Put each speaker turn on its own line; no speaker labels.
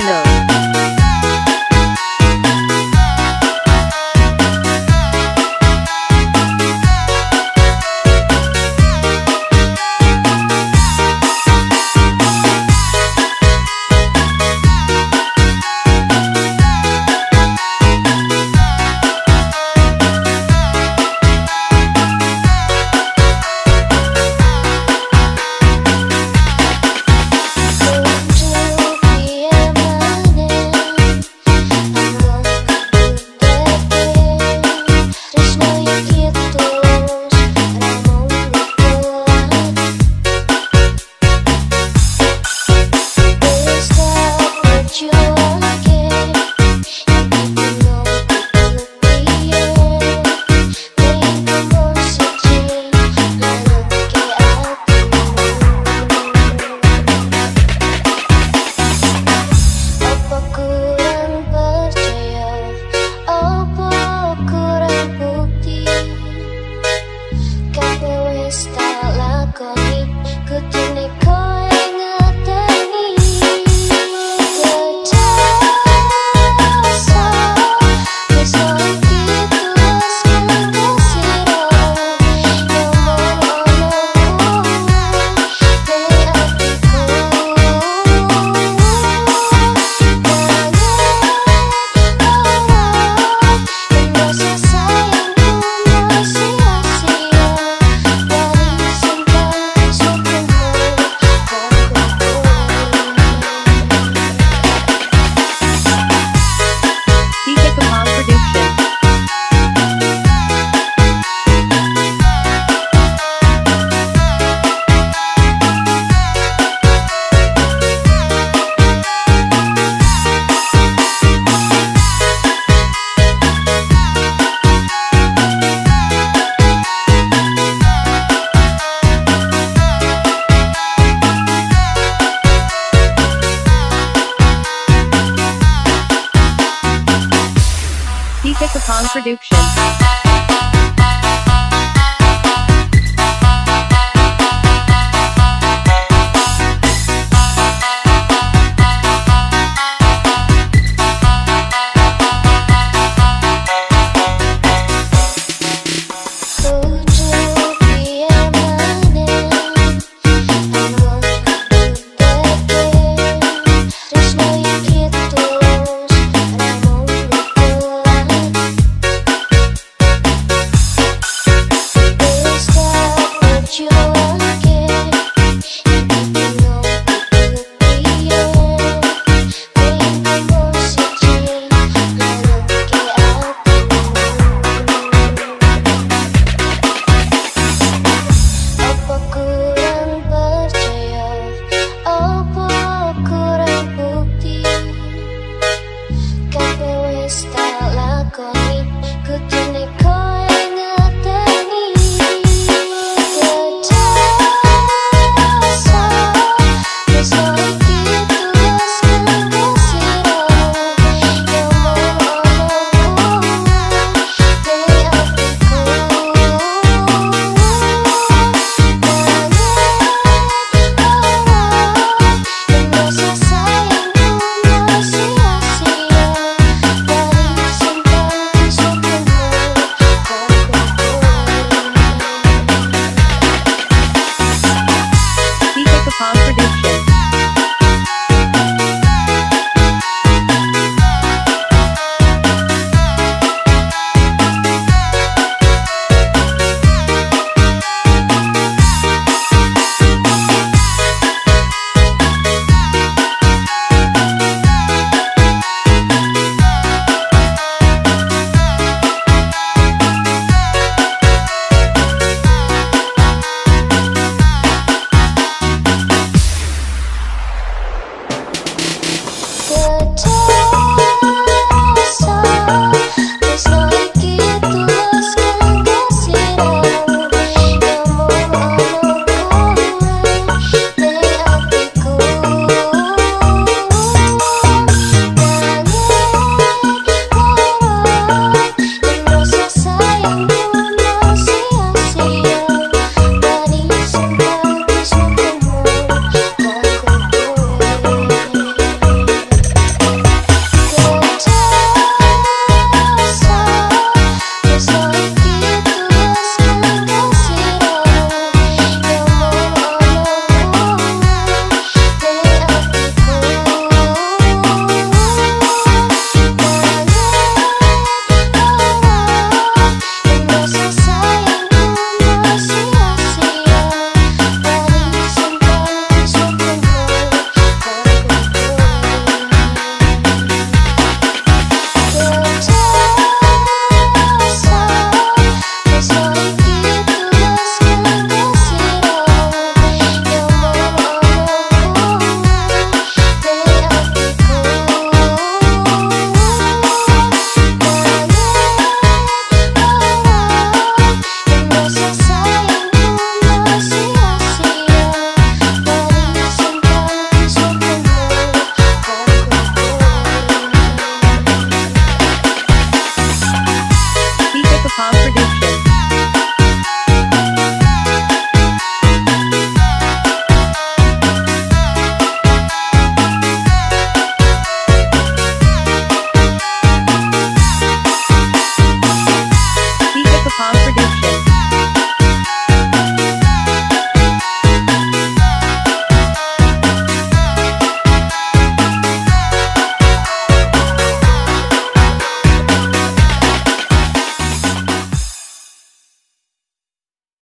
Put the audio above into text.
channel. Production.